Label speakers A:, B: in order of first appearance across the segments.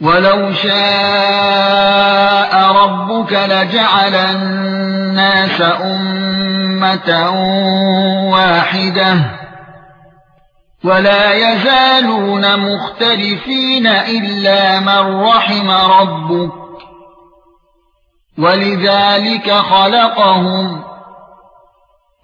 A: ولو شاء ربك لجعل الناس امه واحدة ولا يزالون مختلفين الا من رحم ربك ولذلك خلقهم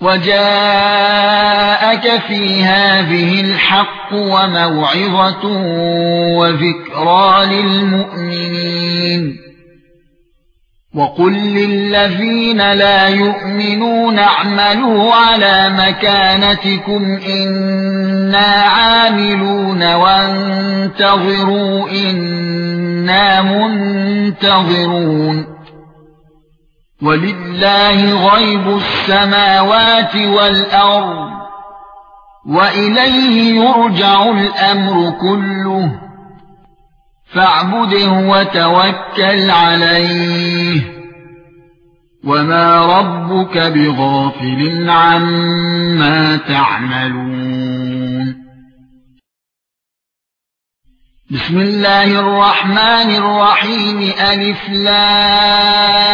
A: وجاءك في هذه الحق وموعظة وذكرى للمؤمنين. وقل للذين لا يؤمنون اعملوا على مكانتكم إنا عاملون وانتظروا إنا منتظرون. ولله غيب السماوات والأرض وإليه يرجع الأمر كله. فاعبده وتوكل عليه. وما ربك بغافل عما تعملون. بسم الله الرحمن الرحيم. ألف لام.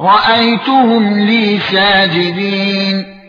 A: رأيتهم لي ساجدين.